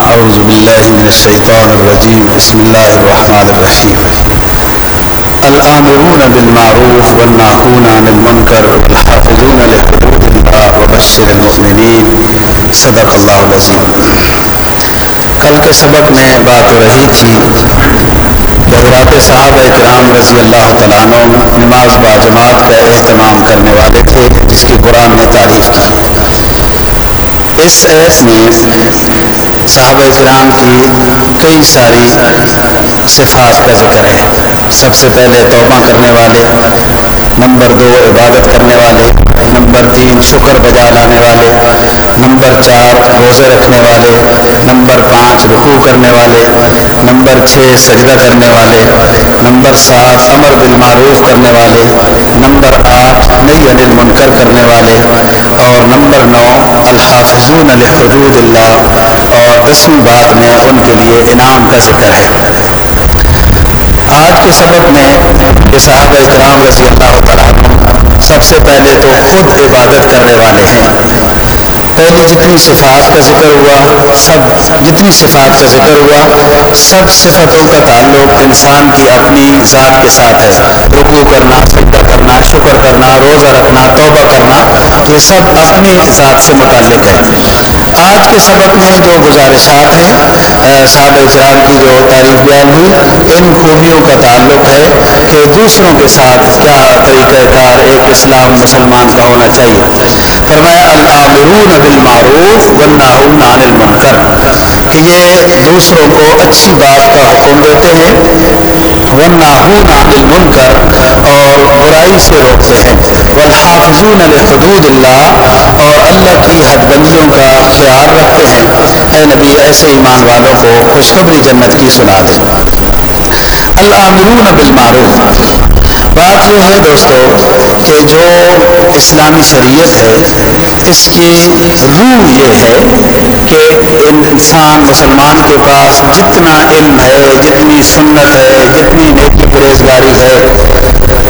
أعوذ بالله من الشيطان الرجيم بسم الله الرحمن الرحيم الآمرون بالمعروف والناهون عن المنكر والحافظون لحدود الله وبشر المؤمنين صدق الله العظيم کل کے سبق میں بات ہو رہی تھی حضرات صحابہ کرام رضی اللہ تعالیٰ عنہ نماز با جماعت کا اہتمام کرنے والے تھے جس کی قرآن نے تعریف کی اس ایت میں صحابہ کرام کی کئی ساری صفات کا ذکر ہے سب سے پہلے توبہ کرنے والے نمبر دو عبادت کرنے والے نمبر تین شکر بجا لانے والے نمبر چار روزے رکھنے والے نمبر پانچ رکوع کرنے والے نمبر چھ سجدہ کرنے والے نمبر سات امر بالمعروف کرنے والے نمبر آٹھ نئی انل منکر کرنے والے اور نمبر نو الحافظون لحدود اللہ دسویں بات میں ان کے لیے انعام کا ذکر ہے آج کے سبق میں یہ صحابہ اکرام رضی اللہ تعالیٰ سب سے پہلے تو خود عبادت کرنے والے ہیں پہلی جتنی صفات کا ذکر ہوا سب جتنی صفات کا ذکر ہوا سب صفتوں کا تعلق انسان کی اپنی ذات کے ساتھ ہے۔ رکوع کرنا سجدہ کرنا شکر کرنا روزہ رکھنا توبہ کرنا یہ سب اپنی ذات سے متعلق ہے۔ آج کے سبق میں جو گزارشات ہیں صحابہ اکرام کی جو تاریخ بیان ہوئی ان خوبیوں کا تعلق ہے کہ دوسروں کے ساتھ کیا طریقہ کار ایک اسلام مسلمان کا ہونا چاہیے فرمایا العامرون بالمعروف والناہون عن المنکر کہ یہ دوسروں کو اچھی بات کا حکم دیتے ہیں والناہون عن المنکر اور برائی سے روکتے ہیں والحافظون لحدود اللہ اور اللہ کی حد بندیوں کا خیال رکھتے ہیں اے نبی ایسے ایمان والوں کو خوشخبری جنت کی سنا دیں العامرون بالمعروف بات یہ ہے دوستو کہ جو اسلامی شریعت ہے، اس کی روح یہ ہے کہ انسان مسلمان کے پاس جتنا علم ہے جتنی سنت ہے جتنی نیکی پرہیزگاری ہے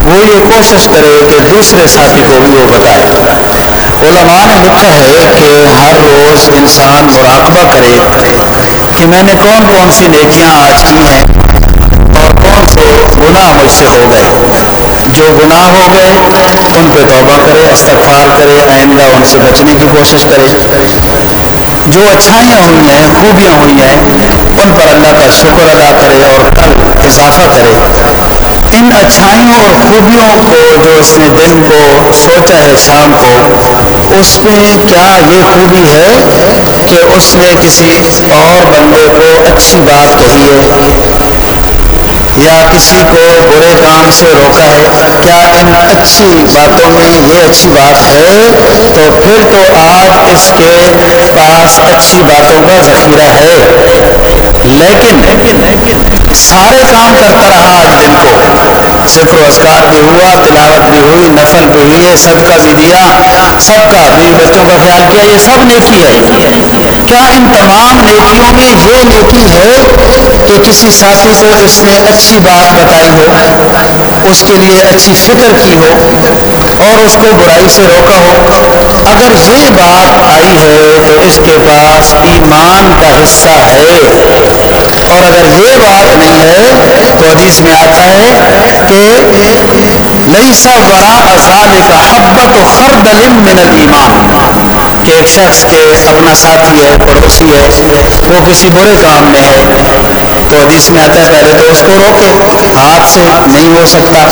وہ یہ کوشش کرے کہ دوسرے ساتھی کو بھی وہ بتائے۔ علماء نے لکھا ہے کہ ہر روز انسان مراقبہ کرے کہ میں نے کون کون سی نیکیاں آج کی ہیں اور کون سے گناہ مجھ سے ہو گئے جو گناہ ہو گئے ان پہ توبہ کرے استغفار کرے آئندہ ان سے بچنے کی کوشش کرے جو اچھائیاں ہوئی ہیں خوبیاں ہوئی ہیں ان پر اللہ کا شکر ادا کرے اور کل اضافہ کرے ان اچھائیوں اور خوبیوں کو جو اس نے دن کو سوچا ہے شام کو اس میں کیا یہ خوبی ہے کہ اس نے کسی اور بندے کو اچھی بات کہی ہے یا کسی کو برے کام سے روکا ہے کیا ان اچھی باتوں میں یہ اچھی بات ہے تو پھر تو آج اس کے پاس اچھی باتوں کا ذخیرہ ہے۔ لیکن سارے کام کرتا رہا آج دن کو ذکر و اذکار بھی ہوا تلاوت بھی ہوئی، نفل بھی ہوئی صدقہ بھی دیا سب کا بیوی بچوں کا خیال کیا یہ سب نیکی ہے کیا ان تمام نیکیوں میں یہ نیکی ہے کہ کسی ساتھی کو اس نے اچھی بات بتائی ہو اس کے لیے اچھی فکر کی ہو اور اس کو برائی سے روکا ہو اگر یہ بات آئی ہے تو اس کے پاس ایمان کا حصہ ہے اور اگر یہ بات نہیں ہے تو حدیث میں آتا ہے کہ لئی سا ورا کا حبت و خردل من الایمان کہ ایک شخص کے اپنا ساتھی ہے پڑوسی ہے وہ کسی برے کام میں ہے تو حدیث میں آتا ہے پہلے تو اس کو روکے ہاتھ سے نہیں ہو سکتا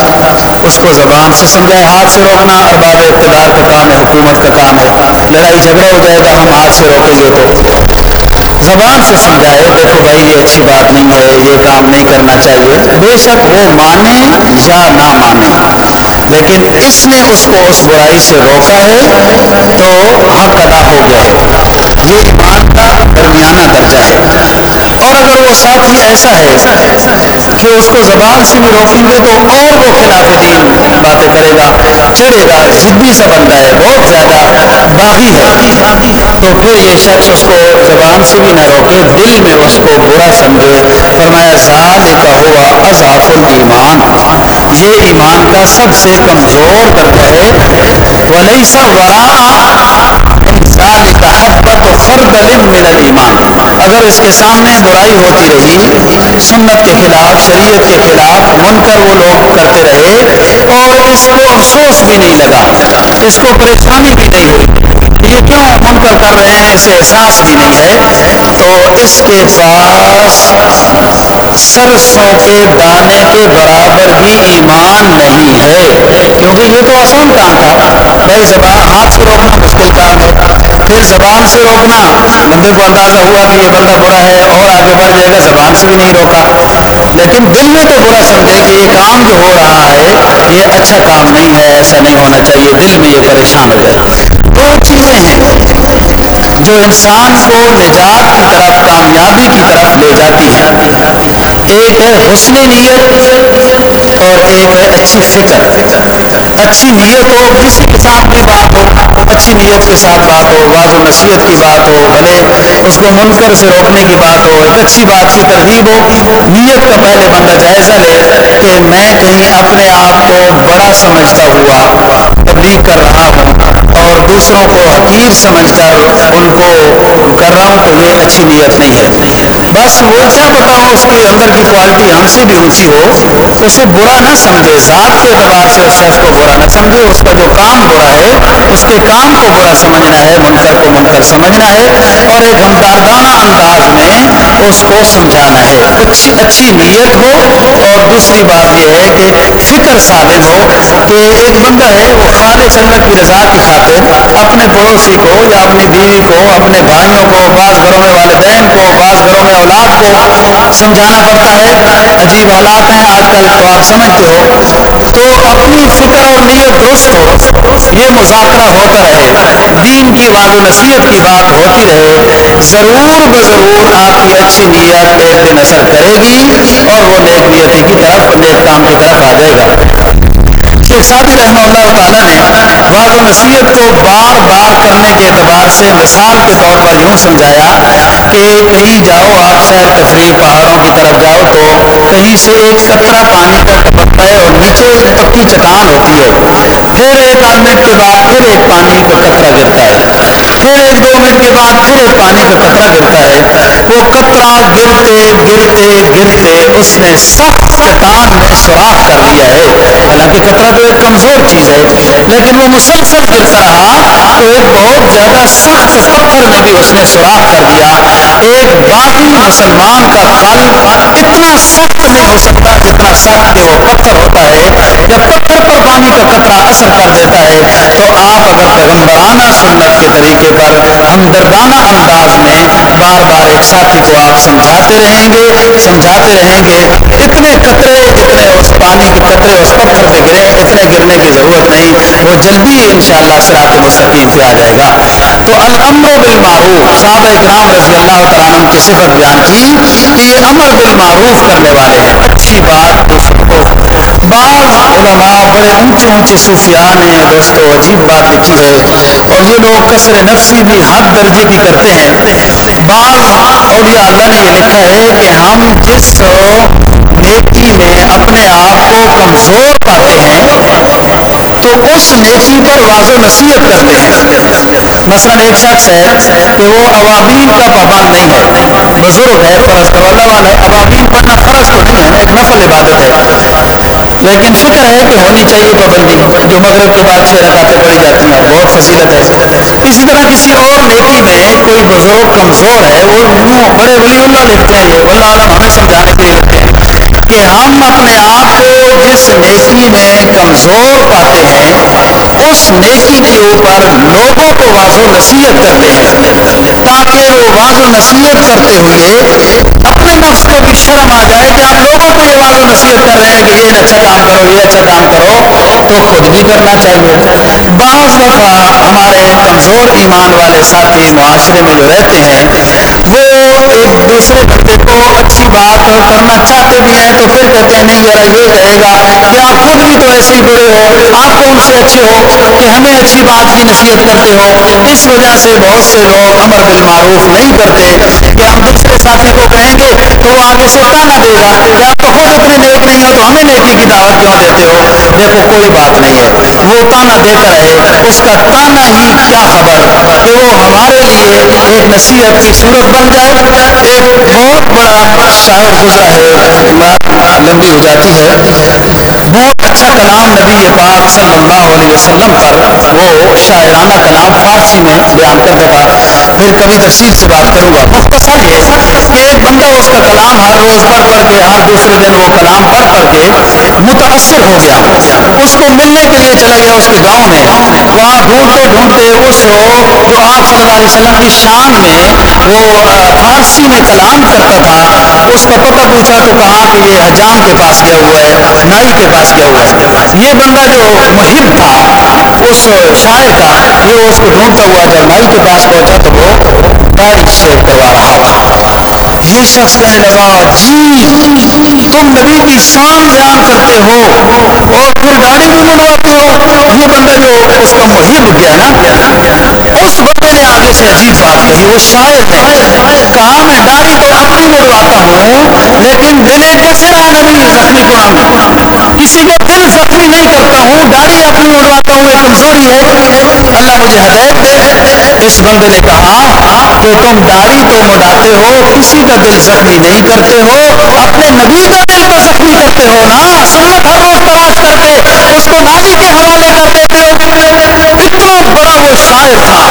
اس کو زبان سے سمجھائے ہاتھ سے روکنا ارباب اقتدار کا کام ہے حکومت کا کام ہے۔ لڑائی جھگڑا ہو جائے گا ہم ہاتھ سے روکیں گے تو زبان سے سمجھائے دیکھو بھائی یہ اچھی بات نہیں ہے یہ کام نہیں کرنا چاہیے بے شک وہ مانے یا نہ مانے لیکن اس نے اس کو اس برائی سے روکا ہے تو حق ادا ہو گیا ہے یہ کا درمیانہ درجہ ہے اور اگر وہ ساتھی ایسا ہے کہ اس کو زبان سے بھی روکیں گے تو اور وہ خلاف دین باتیں کرے گا چڑھے گا ضدی سا بندہ ہے، بہت زیادہ باغی ہے۔ تو پھر یہ شخص اس کو زبان سے بھی نہ روکے دل میں اس کو برا سمجھے فرمایا ذال کا ہوا اضاف الایمان یہ ایمان کا سب سے کمزور درجہ ہے، ولیسا ورا ذال کا حبت خردل من الایمان اگر اس کے سامنے برائی ہوتی رہی، سنت کے خلاف، شریعت کے خلاف منکر وہ لوگ کرتے رہے اور اس کو افسوس بھی نہیں لگا۔ اس کو پریشانی بھی نہیں۔ ہوئی یہ کیوں منکر کر رہے ہیں اسے احساس بھی نہیں ہے؟ تو اس کے پاس سرسوں کے دانے کے برابر بھی ایمان نہیں ہے۔ کیونکہ یہ تو آسان کام تھا۔ بھائی زبان ہاتھ سے روکنا مشکل کام ہے پھر زبان سے روکنا بندے کو اندازہ ہوا کہ یہ بندہ برا ہے اور آگے بڑھ جائے گا زبان سے بھی نہیں روکا لیکن دل میں تو برا سمجھے کہ یہ کام جو ہو رہا ہے، یہ اچھا کام نہیں ہے، ایسا نہیں ہونا چاہیے۔ دل میں یہ پریشان ہو جائے دو جو انسان کو نجات کی طرف کامیابی کی طرف لے جاتی ہے۔ ایک ہے حسن نیت اور ایک ہے اچھی فکر اچھی نیت ہو کسی کے ساتھ بھی بات ہو اچھی نیت کے ساتھ بات ہو واض و نصیحت کی بات ہو بھلے اس کو منکر سے روکنے کی بات ہو ایک اچھی بات کی ترغیب ہو نیت کا پہلے بندہ جائزہ لے کہ میں کہیں اپنے آپ کو بڑا سمجھتا ہوا تبلیغ کر رہا ہوں اور دوسروں کو حقیر سمجھ کر ان کو کر رہا ہوں تو یہ اچھی نیت نہیں ہے۔ بس وہ کیا بتاؤ اس کی اندر کی کوالٹی ہم سے بھی اونچی ہو اسے برا نہ سمجھے ذات کے اعتبار سے اس شخص کو برا نہ سمجھے اس کا جو کام برا ہے اس کے کام کو برا سمجھنا ہے منکر کو منکر سمجھنا ہے اور ایک ہمدردانہ انداز میں اس کو سمجھانا ہے اچھی اچھی نیت ہو اور دوسری بات یہ ہے کہ فکر سالم ہو کہ ایک بندہ ہے وہ خالص اللہ کی رضا کی خاطر اپنے پڑوسی کو یا اپنی بیوی کو اپنے بھائیوں کو بعض گھروں میں والدین کو بعض گھروں میں اولاد کو سمجھانا پڑتا ہے عجیب حالات ہیں آج کل تو آپ سمجھتے ہو تو اپنی فکر اور نیت درست ہو یہ مذاکرہ ہوتا رہے دین کی واض و نصیحت کی بات ہوتی رہے ضرور بضرور آپ کی اچھی نیت ایک دن اثر کرے گی اور وہ نیک نیتی کی طرف نیک کام کی طرف آ جائے گا سعدی رحمہ اللہ تعالیٰ نے بعض و نصیحت کو بار بار کرنے کے اعتبار سے مثال کے طور پر یوں سمجھایا کہ کہیں جاؤ، آپ سیر تفریح پہاڑوں کی طرف جاؤ تو کہیں سے ایک قطرہ پانی کا ٹپکتا ہے اور نیچے ایک پکی چٹان ہوتی ہے۔ پھر ایک آدھ منٹ کے بعد پھر ایک پانی کا قطرہ گرتا ہے پھر ایک دو منٹ کے بعد پھر ایک پانی کا قطرہ گرتا ہے وہ قطرہ گرتے گرتے گرتے اس نے سخت چٹان میں سوراخ کر لیا ہے۔ حالانکہ قطرہ تو ایک کمزور چیز ہے۔ لیکن وہ مسلسل گرتا رہا تو ایک بہت زیادہ سخت پتھر میں بھی اس نے سوراخ کر دیا۔ ایک باغی مسلمان کا قلب اتنا سخت نہیں ہو سکتا جتنا سخت کہ وہ پتھر ہوتا ہے۔ جب پتھر پر پانی کا قطرہ اثر کر دیتا ہے تو آپ اگر پیغمبرانہ سنت کے طریقے پر ہمدردانہ انداز میں بار بار ایک ساتھی کو آپ سمجھاتے رہیں گے، سمجھاتے رہیں گے، اتنے قطرے جتنے اس پانی کے قطرے اس پتھر پہ گرے اتنے گرنے کی ضرورت نہیں وہ جلدی انشاءاللہ سرات مستقیم پہ آ جائے گا تو الامر بالمعروف صحابہ کرام رضی اللہ تعالیٰ عنہ کی صفت بیان کی کہ یہ امر بالمعروف کرنے والے ہیں اچھی بات بعض علماء بڑے اونچے اونچے صوفیان ہیں دوستو عجیب بات لکھی ہے اور یہ لوگ کثر نفسی بھی حد درجے کی کرتے ہیں بعض اولیاء اللہ نے یہ لکھا ہے کہ ہم جس نیکی میں اپنے آپ کو کمزور پاتے ہیں تو اس نیکی پر واضح نصیحت کرتے ہیں مثلا ایک شخص ہے، کہ وہ عوامین کا پابند نہیں ہے بزرگ ہے فرض تو اللہ والا عوامین پڑھنا فرض تو نہیں ہے نا ایک نفل عبادت ہے لیکن فکر ہے کہ ہونی چاہیے پابندی جو مغرب کے بعد چھ رکعتیں پڑھی جاتی ہیں بہت فضیلت ہے اسی طرح کسی اور نیکی میں کوئی بزرگ کمزور ہے وہ بڑے ولی اللہ لکھتے ہیں یہ عالم ہمیں سمجھانے کے لیے لکھتے ہیں کہ ہم اپنے آپ کو جس نیکی میں کمزور پاتے ہیں اس نیکی کے اوپر لوگوں کو واضح نصیحت کرتے ہیں تاکہ وہ واضح نصیحت کرتے ہوئے اپنے نفس کو بھی شرم آ جائے کہ ہم کو نصیحت کر رہے ہیں کہ یہ اچھا کام کرو، یہ اچھا کام کرو، تو خود بھی کرنا چاہیے بعض دفعہ ہمارے کمزور ایمان والے ساتھی معاشرے میں جو رہتے ہیں۔ وہ ایک دوسرے بندے کو اچھی بات کرنا چاہتے بھی ہیں تو پھر کہتے ہیں نہیں ذرا یہ رہے گا کہ آپ خود بھی تو ایسے ہی برے ہو آپ کو ان سے اچھے ہو کہ ہمیں اچھی بات کی نصیحت کرتے ہو اس وجہ سے بہت سے لوگ امر بالمعروف نہیں کرتے کہ ہم دوسرے ساتھی کو کہیں گے تو وہ آگے سے تانا دے گا کہ آپ تو خود اتنے نیک نہیں ہو تو ہمیں نیکی کی دعوت کیوں دیتے ہو دیکھو کوئی بات نہیں ہے وہ تانا دیتا رہے اس کا تانا ہی کیا خبر کہ وہ ہمارے لیے ایک نصیحت کی صورت بن جائے ایک بہت بڑا شاعر گزرا ہے بات لمبی ہو جاتی ہے۔ بہت اچھا کلام نبی پاک صلی اللہ علیہ وسلم پر وہ شاعرانہ کلام فارسی میں بیان کرنے کا پھر کبھی تفصیل سے بات کروں گا مختصر یہ کہ ایک بندہ اس کا کلام ہر روز پڑھ پڑھ کے ہر دوسرے دن وہ کلام پڑھ پڑھ کے متاثر ہو گیا۔ اس کو ملنے کے لیے چلا گیا اس کے گاؤں میں۔ وہاں ڈھونڈتے ڈھونڈتے اس جو آپ صلی اللہ علیہ وسلم کی شان میں وہ فارسی میں کلام کرتا تھا اس کا پتہ پوچھا تو کہا کہ یہ حجام کے پاس گیا ہوا ہے نائی کے پاس گیا ہوا ہے یہ بندہ جو محب تھا اس شاعر کا، یہ اس کو ڈھونڈتا ہوا جب نائی کے پاس پہنچا تو وہ داڑھی سے گوا رہا تھا یہ شخص کہنے لگا جی تم نبی کی شان بیان کرتے ہو اور پھر گاڑی بھی منڈواتے ہو یہ بندہ جو اس کا محب گیا نا اس بندے نے آگے سے عجیب بات کہی وہ شاعر ہے کہا میں داڑھی تو اپنی منڈواتا ہوں لیکن دلے کیسے رہا نبی زخمی قرآن کسی کا دل زخمی نہیں کرتا ہوں داڑھی اپنی منڈواتا ہوں یہ کمزوری ہے اللہ مجھے ہدایت دے اس بندے نے کہا کہ تم داڑھی تو مڈاتے ہو کسی کا دل زخمی نہیں کرتے ہو اپنے نبی کا دل تو زخمی کرتے ہو نا ہاں، سنت ہر روز تلاش کر کے اس کو نالی کے حوالے کر دیتے ہو اتنا بڑا وہ شاعر تھا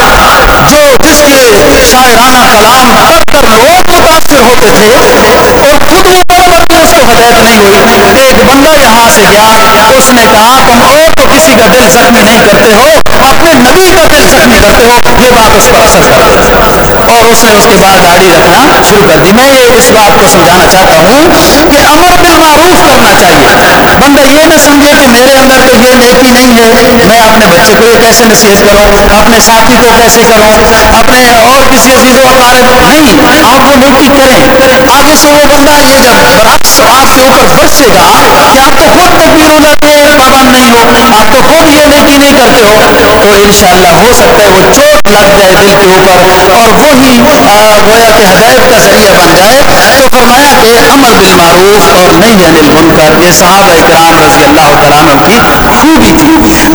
جو جس کے شاعرانہ کلام پڑھ کر لوگ متاثر ہوتے تھے اور خود وہ اس کو ہدایت نہیں ہوئی۔ وہ بندہ یہاں سے گیا اس نے کہا تم اور تو کسی کا دل زخمی نہیں کرتے ہو اپنے نبی کا دل زخمی کرتے ہو یہ بات اس پر اثر کر اور اس نے اس کے بعد داڑھی رکھنا شروع کر دی۔ میں یہ اس بات کو سمجھانا چاہتا ہوں کہ امر بالمعروف کرنا چاہیے۔ بندہ نہ سمجھے کہ میرے اندر تو یہ نیکی نہیں ہے ہاں میں اپنے بچے کو یہ کیسے نصیحت کروں اپنے ساتھی کو کیسے کروں اپنے اور کسی عزیز و اقارب نہیں آپ وہ نیکی کریں آگے سے وہ بندہ یہ جب برعکس آپ کے اوپر برسے گا کہ آپ تو خود نیکی روزہ کے پابند نہیں ہو، آپ تو خود یہ نیکی نہیں کرتے ہو۔ تو انشاءاللہ ہو سکتا ہے وہ چوٹ لگ جائے دل کے اوپر اور وہی گویا کہ ہدایت کا ذریعہ بن جائے تو فرمایا کہ عمل بالمعروف اور نہیں انل منکر یہ صحابہ کرام رضی سمعوا كلاما فيه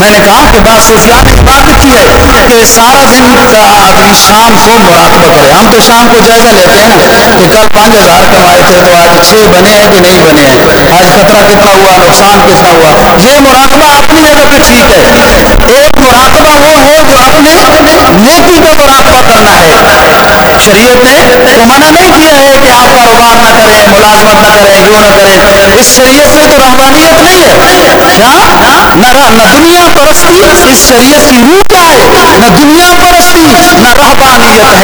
میں نے کہا کہ بعض صوفیان نے بات رکھی ہے کہ سارا دن آدمی شام کو مراقبہ کرے ہم تو شام کو جائزہ لیتے ہیں نا کہ کل پانچ ہزار کمائے تھے تو آج چھ بنے ہیں کہ نہیں بنے ہیں آج خطرہ کتنا ہوا نقصان کتنا ہوا یہ مراقبہ اپنی جگہ پہ ٹھیک ہے، ایک مراقبہ وہ ہے جو اپنے نیکی کا مراقبہ کرنا ہے۔ شریعت نے وہ منع نہیں کیا ہے کہ آپ کاروبار نہ کریں، ملازمت نہ کریں یوں نہ کریں۔ اس شریعت میں تو رحمانیت نہیں ہے۔ کیا نہ دنیا پرستی اس شریعت کی روح کیا ہے؟ نہ دنیا پرستی نہ رحبانیت ہے؟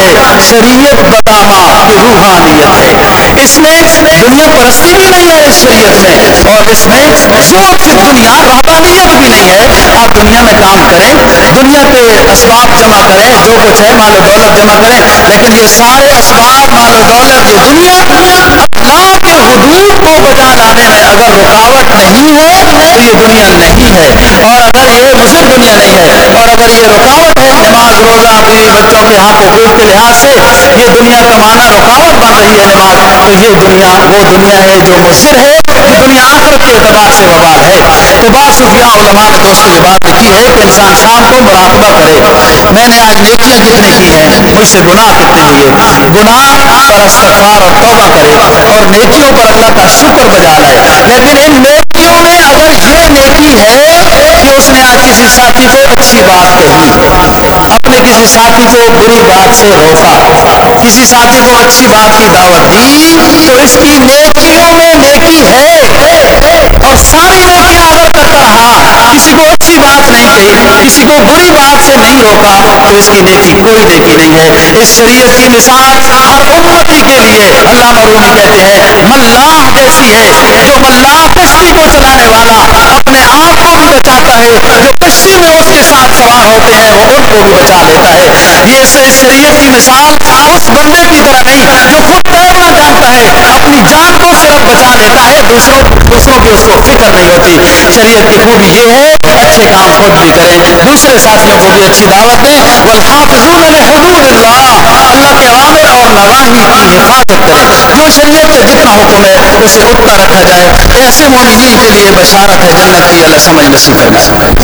شریعت بدامہ یہ روحانیت ہے۔ اس میں دنیا پرستی بھی نہیں ہے اس شریعت میں اور اس میں زہد فی دنیا رحبانیت بھی نہیں ہے۔ آپ دنیا میں کام کریں، دنیا کے اسباب جمع کریں، جو کچھ ہے مال و دولت جمع کریں، لیکن یہ سارے اسباب مال و دولت یہ دنیا اللہ کے حدود کو بجا لانے میں اگر رکاوٹ نہیں ہے تو یہ دنیا نہیں ہے اور اگر یہ صرف دنیا نہیں ہے اور اگر یہ رکاوٹ ہے نماز روزہ بیوی بچوں کے حق حقوق کے لحاظ سے یہ دنیا کمانا رکاوٹ بن رہی ہے نماز تو یہ دنیا وہ دنیا ہے جو مضر ہے دنیا آخرت کے اعتبار سے وبال ہے۔ تو بعض صوفیاء علماء نے دوست کی لکھی ہے کہ انسان شام کو مراقبہ کرے میں نے آج نیکیاں کتنی کی ہیں مجھ سے گناہ کتنے ہوئے۔ گناہ پر استغفار اور توبہ کرے۔ اور نیکیوں پر اللہ کا شکر بجا لائے لیکن ان نیکیوں میں اگر یہ نیکی ہے کہ اس نے آج کسی ساتھی کو اچھی بات کہی؟ کسی ساتھی کو بری بات سے روکا، کسی ساتھی کو اچھی بات کی دعوت دی تو اس کی نیکیوں میں نیکی ہے، اور ساری نیکیاں کسی کو اچھی بات نہیں کہی کسی کو بری بات سے نہیں روکا تو اس کی نیکی کوئی نیکی نہیں ہے۔ اس شریعت کی مثال ہر امتی کے لیے اللہ مرومی کہتے ہیں ملاح کیسی ہے؟ جو ملاح کشتی کو چلانے والا اپنے آپ کو بھی بچاتا ہے، جو کشتی میں اس کے ساتھ سوار ہوتے ہیں وہ ان کو بھی بچا لیتا ہے۔ یہ شریعت کی مثال اس بندے کی طرح نہیں، جو خود تیرنا جانتا ہے۔ اپنی جان کو صرف بچا لیتا ہے دوسروں دوسروں کی اس کو فکر نہیں ہوتی شریعت کی خوبی یہ ہے اچھے کام خود بھی کریں دوسرے ساتھیوں کو بھی اچھی دعوت دیں والحافظون لحدود اللہ اللہ کے عوامر اور نواہی کی حفاظت کرے جو شریعت کا جتنا حکم ہے اسے اتنا رکھا جائے ایسے مومنین کے لیے بشارت ہے جنت کی اللہ سمجھ نصیب فرمائے